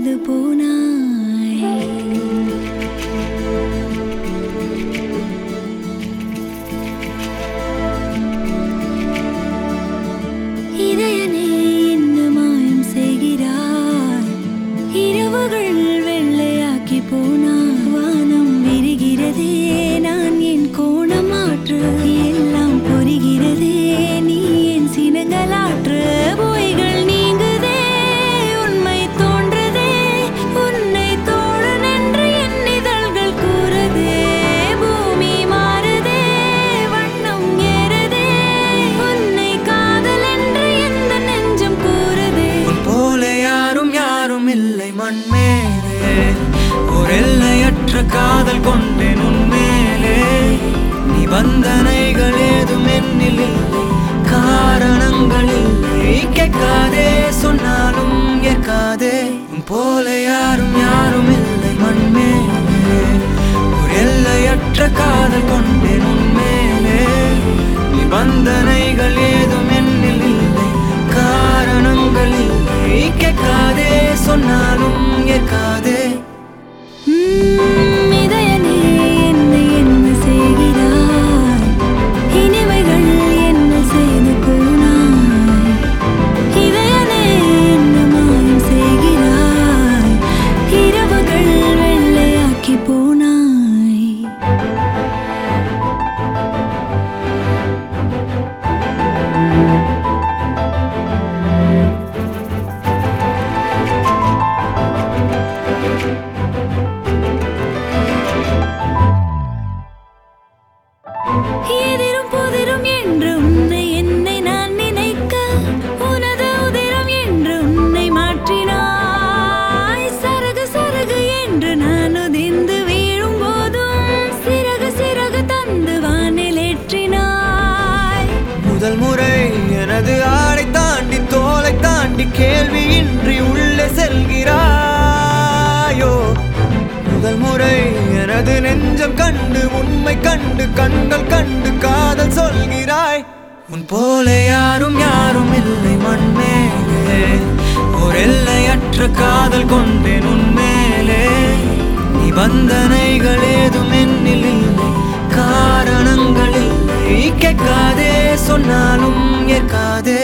செய்து போனாய் இதயனே என்ன மாயம் செய்கிறாய் இரவுகள் வெள்ளையாக்கி போனாய் வானம் விரிகிறதே இல்லை மண்மேலே ஒரு எல்லையற்ற காதல் கொண்டேன் உன்மேலே நிபந்தனைகள் ஏதும் என்னில் இல்லை. காரணங்கள் இல்லை. கேட்காதே சொன்னாலும் ஏற்காதே. போல யாரும் யாரும் இல்லை மண்மேலே ஒரு எல்லையற்ற காதல் கொண்டேன் உன்மேலே நிபந்தனைகள் கேட்காதே சொன்னாலும் ஏற்காதே எனது நெஞ்சம் கண்டு உண்மை கண்டு கண்கள் கண்டு காதல் சொல்கிறாய். உன் போல யாரும் யாரும் இல்லை மண்மேலே. ஒரு எல்லையற்ற காதல் கொண்டேன் உன்மேலே நிபந்தனைகள் ஏதும் என்னில் இல்லை காரணங்கள் இல்லை. கேட்காதே சொன்னாலும் ஏற்காதே.